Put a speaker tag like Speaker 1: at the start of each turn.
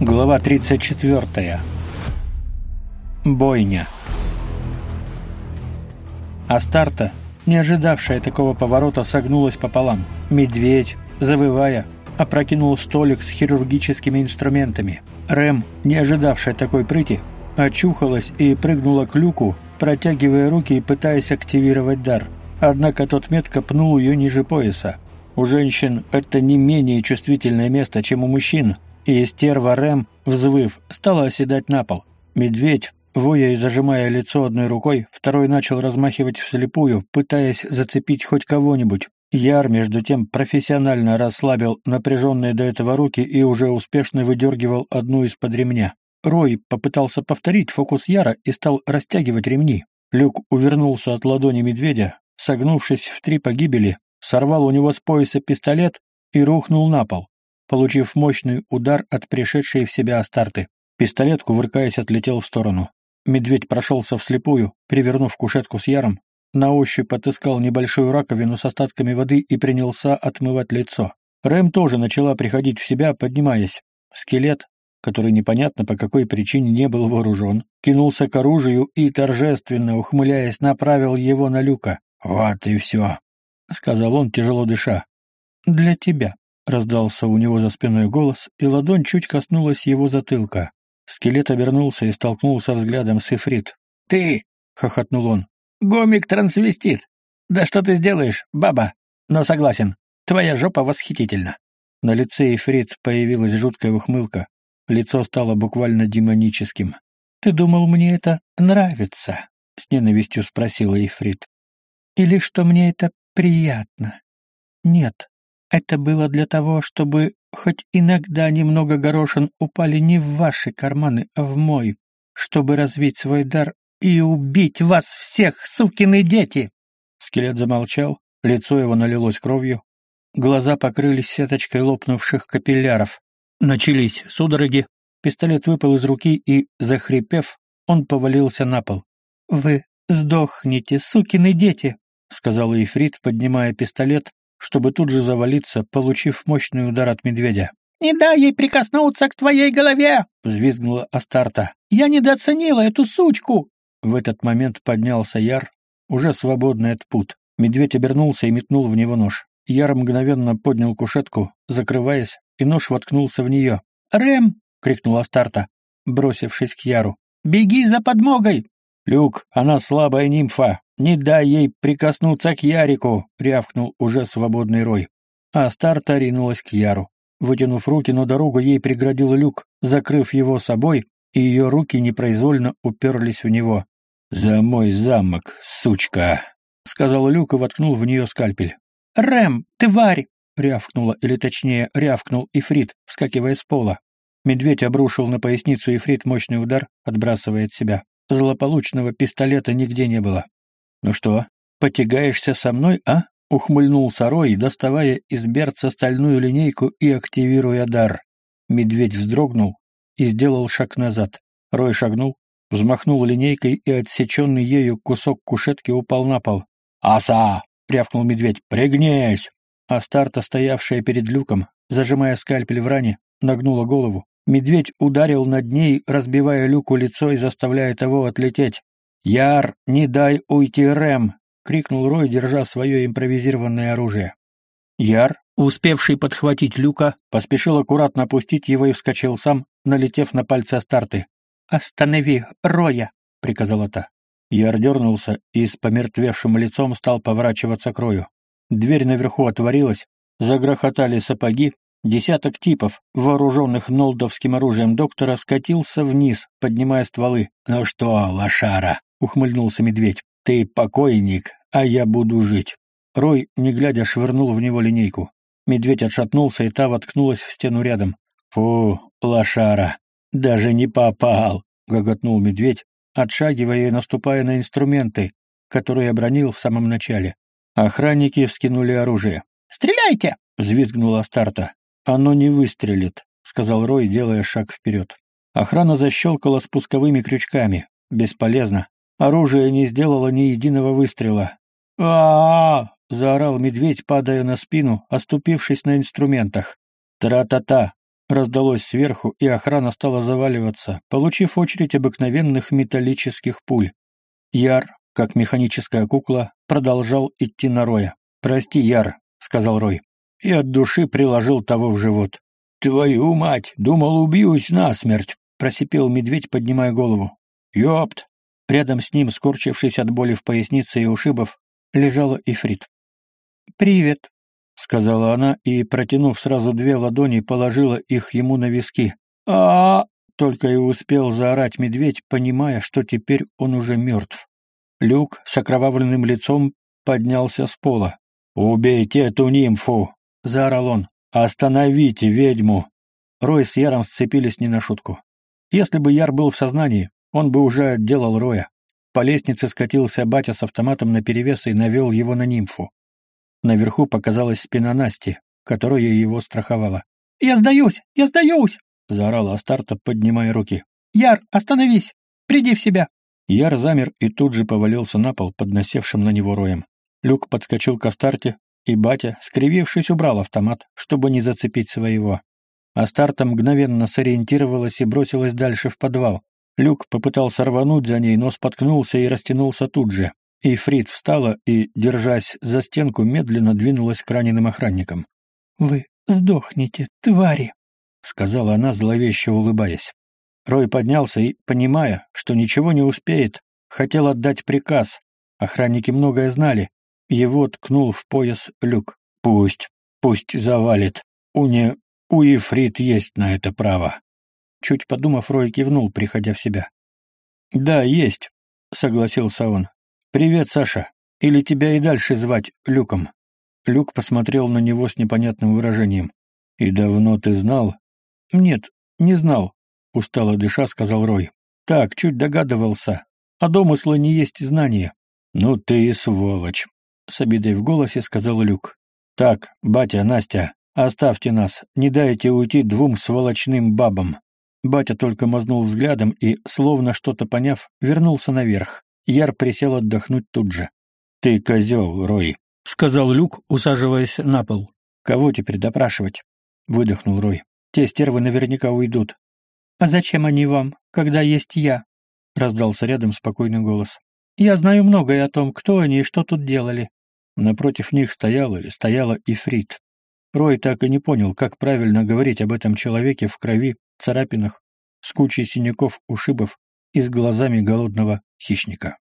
Speaker 1: Глава 34. Бойня. Астарта, не ожидавшая такого поворота, согнулась пополам. Медведь, завывая, опрокинул столик с хирургическими инструментами. Рэм, не ожидавшая такой прыти, очухалась и прыгнула к люку, протягивая руки и пытаясь активировать дар. Однако тот метко пнул ее ниже пояса. У женщин это не менее чувствительное место, чем у мужчин, и стерва Рэм, взвыв, стала оседать на пол. Медведь, воя и зажимая лицо одной рукой, второй начал размахивать вслепую, пытаясь зацепить хоть кого-нибудь. Яр, между тем, профессионально расслабил напряженные до этого руки и уже успешно выдергивал одну из-под ремня. Рой попытался повторить фокус Яра и стал растягивать ремни. Люк увернулся от ладони медведя, согнувшись в три погибели, сорвал у него с пояса пистолет и рухнул на пол получив мощный удар от пришедшей в себя Астарты. Пистолет, кувыркаясь, отлетел в сторону. Медведь прошелся вслепую, перевернув кушетку с яром, на ощупь отыскал небольшую раковину с остатками воды и принялся отмывать лицо. Рэм тоже начала приходить в себя, поднимаясь. Скелет, который непонятно по какой причине не был вооружен, кинулся к оружию и, торжественно ухмыляясь, направил его на люка. «Вот и все», — сказал он, тяжело дыша. «Для тебя», Раздался у него за спиной голос, и ладонь чуть коснулась его затылка. Скелет обернулся и столкнулся взглядом с Ифрит. «Ты!» — хохотнул он. «Гомик-трансвестит! Да что ты сделаешь, баба? Но согласен, твоя жопа восхитительна!» На лице Ифрит появилась жуткая ухмылка. Лицо стало буквально демоническим. «Ты думал, мне это нравится?» — с ненавистью спросила Ифрит. «Или что мне это приятно?» «Нет, это было для того, чтобы хоть иногда немного горошин упали не в ваши карманы, а в мой, чтобы развить свой дар и убить вас всех, сукины дети!» Скелет замолчал, лицо его налилось кровью, глаза покрылись сеточкой лопнувших капилляров. Начались судороги, пистолет выпал из руки и, захрипев, он повалился на пол. «Вы сдохнете, сукины дети!» — сказала Ифрит, поднимая пистолет чтобы тут же завалиться, получив мощный удар от медведя. «Не дай ей прикоснуться к твоей голове!» — взвизгнула Астарта. «Я недооценила эту сучку!» В этот момент поднялся Яр, уже свободный от пут. Медведь обернулся и метнул в него нож. Яр мгновенно поднял кушетку, закрываясь, и нож воткнулся в нее. «Рэм!» — крикнула Астарта, бросившись к Яру. «Беги за подмогой!» «Люк, она слабая нимфа, «Не дай ей прикоснуться к Ярику!» — рявкнул уже свободный Рой. А Старта ринулась к Яру. Вытянув руки, но дорогу ей преградил люк, закрыв его собой, и ее руки непроизвольно уперлись в него. «За мой замок, сучка!» — сказал люк и воткнул в нее скальпель. «Рэм, тварь!» — рявкнула, или точнее, рявкнул Ифрит, вскакивая с пола. Медведь обрушил на поясницу Ифрит мощный удар, отбрасывая от себя. Злополучного пистолета нигде не было. «Ну что, потягаешься со мной, а?» — ухмыльнулся Рой, доставая из берца стальную линейку и активируя дар. Медведь вздрогнул и сделал шаг назад. Рой шагнул, взмахнул линейкой, и отсеченный ею кусок кушетки упал на пол. «Аса!» — рявкнул медведь. «Пригнись!» А старта, стоявшая перед люком, зажимая скальпель в ране, нагнула голову. Медведь ударил над ней, разбивая люку лицо и заставляя того отлететь. «Яр, не дай уйти Рэм!» — крикнул Рой, держа свое импровизированное оружие. Яр, успевший подхватить люка, поспешил аккуратно опустить его и вскочил сам, налетев на пальцы Астарты. «Останови, Роя!» — приказала та. Яр дернулся и с помертвевшим лицом стал поворачиваться к Рою. Дверь наверху отворилась, загрохотали сапоги, десяток типов, вооруженных нолдовским оружием доктора, скатился вниз, поднимая стволы. «Ну что, лошара?» — ухмыльнулся медведь. «Ты покойник, а я буду жить». Рой, не глядя, швырнул в него линейку. Медведь отшатнулся, и та воткнулась в стену рядом. «Фу, лошара! Даже не попал!» — гоготнул медведь, отшагивая и наступая на инструменты, которые обронил в самом начале. Охранники вскинули оружие. «Стреляйте!» — взвизгнула Старта. «Оно не выстрелит», — сказал Рой, делая шаг вперед. Охрана защелкала спусковыми крючками. Бесполезно. Оружие не сделало ни единого выстрела. а, -а, -а заорал медведь, падая на спину, оступившись на инструментах. «Тра-та-та!» раздалось сверху, и охрана стала заваливаться, получив очередь обыкновенных металлических пуль. Яр, как механическая кукла, продолжал идти на Роя. «Прости, Яр», — сказал Рой, и от души приложил того в живот. «Твою мать! Думал, убьюсь насмерть!» — просипел медведь, поднимая голову. «Ёпт!» Рядом с ним, скорчившись от боли в пояснице и ушибов, лежала Ифрит. «Привет», — сказала она и, протянув сразу две ладони, положила их ему на виски. а, Только и успел заорать медведь, понимая, что теперь он уже мертв. Люк с окровавленным лицом поднялся с пола. «Убейте эту нимфу!» — заорал он. «Остановите ведьму!» Рой с Яром сцепились не на шутку. Если бы Яр был в сознании, он бы уже отделал Роя. По лестнице скатился батя с автоматом наперевес и навел его на нимфу. Наверху показалась спина Насти, которая его страховала. «Я сдаюсь! Я сдаюсь!» — заорала Астарта, поднимая руки. «Яр, остановись! Приди в себя!» Яр замер и тут же повалился на пол, подносевшим на него роем. Люк подскочил к Астарте, и батя, скривившись, убрал автомат, чтобы не зацепить своего. Астарта мгновенно сориентировалась и бросилась дальше в подвал. Люк попытался рвануть за ней, но споткнулся и растянулся тут же. И Фрид встала и, держась за стенку, медленно двинулась к раненым охранникам. «Вы сдохнете, твари!» — сказала она, зловеще улыбаясь. Рой поднялся и, понимая, что ничего не успеет, хотел отдать приказ. Охранники многое знали. Его ткнул в пояс люк. «Пусть, пусть завалит. У не... у Ефрит есть на это право». Чуть подумав, Рой кивнул, приходя в себя. «Да, есть», — согласился он. «Привет, Саша. Или тебя и дальше звать Люком?» Люк посмотрел на него с непонятным выражением. «И давно ты знал?» «Нет, не знал», — устало дыша сказал Рой. «Так, чуть догадывался. А домысла не есть знания». «Ну ты и сволочь», — с обидой в голосе сказал Люк. «Так, батя, Настя, оставьте нас, не дайте уйти двум сволочным бабам». Батя только мазнул взглядом и, словно что-то поняв, вернулся наверх. Яр присел отдохнуть тут же. «Ты козел, Рой», — сказал Люк, усаживаясь на пол. «Кого теперь допрашивать?» — выдохнул Рой. «Те стервы наверняка уйдут». «А зачем они вам, когда есть я?» — раздался рядом спокойный голос. «Я знаю многое о том, кто они и что тут делали». Напротив них стоял или стояла Ифрит. Рой так и не понял, как правильно говорить об этом человеке в крови, царапинах, с кучей синяков, ушибов и с глазами голодного хищника.